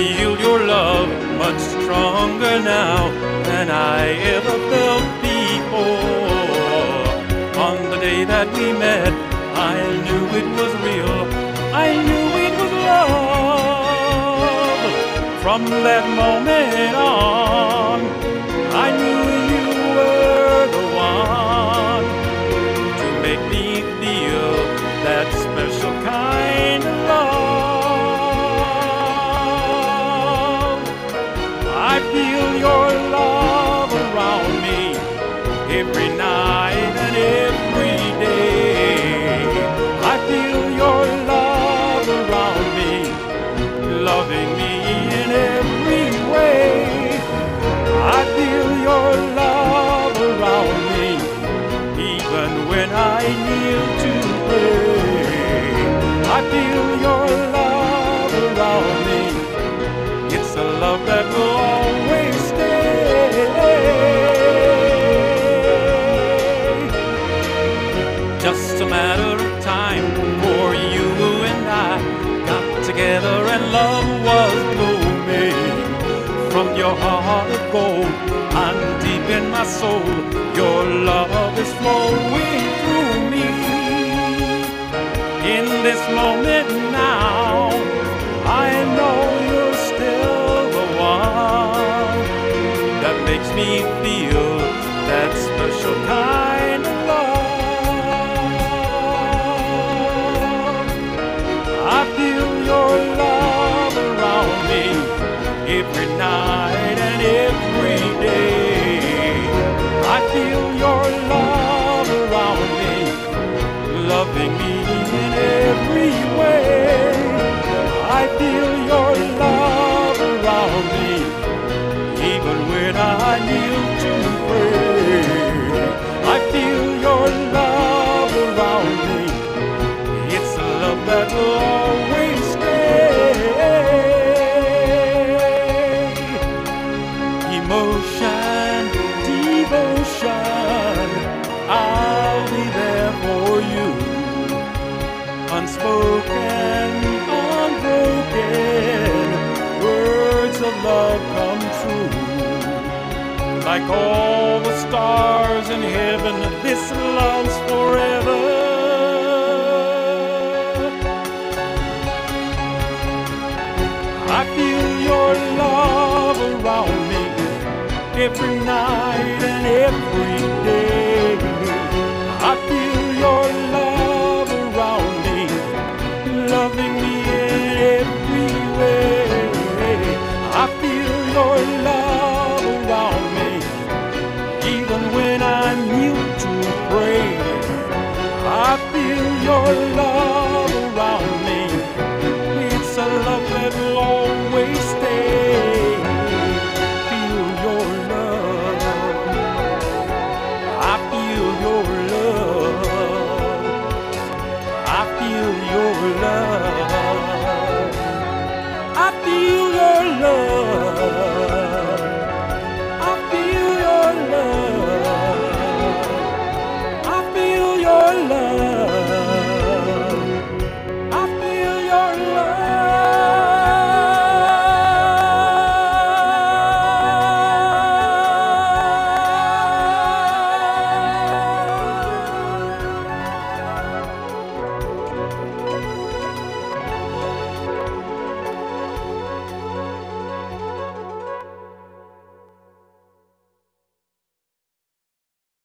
your love much stronger now than I ever felt before. On the day that we met, I knew it was real. I knew it was love. From that moment on, I knew every night your heart of gold. And deep in my soul, your love is flowing through me. In this moment now, I know you're still the one that makes me feel that special kind of love. I feel your love around me every night kneel to pray. I feel your love around me. It's a love that will always stay. Emotion, devotion, I'll be there for you. Unspoken, Like all the stars in heaven, this love's forever. I feel your love around me every night and every day. Your love around me. It's a love that will always stay. Feel your love. I feel your love. I feel your love. I feel your love.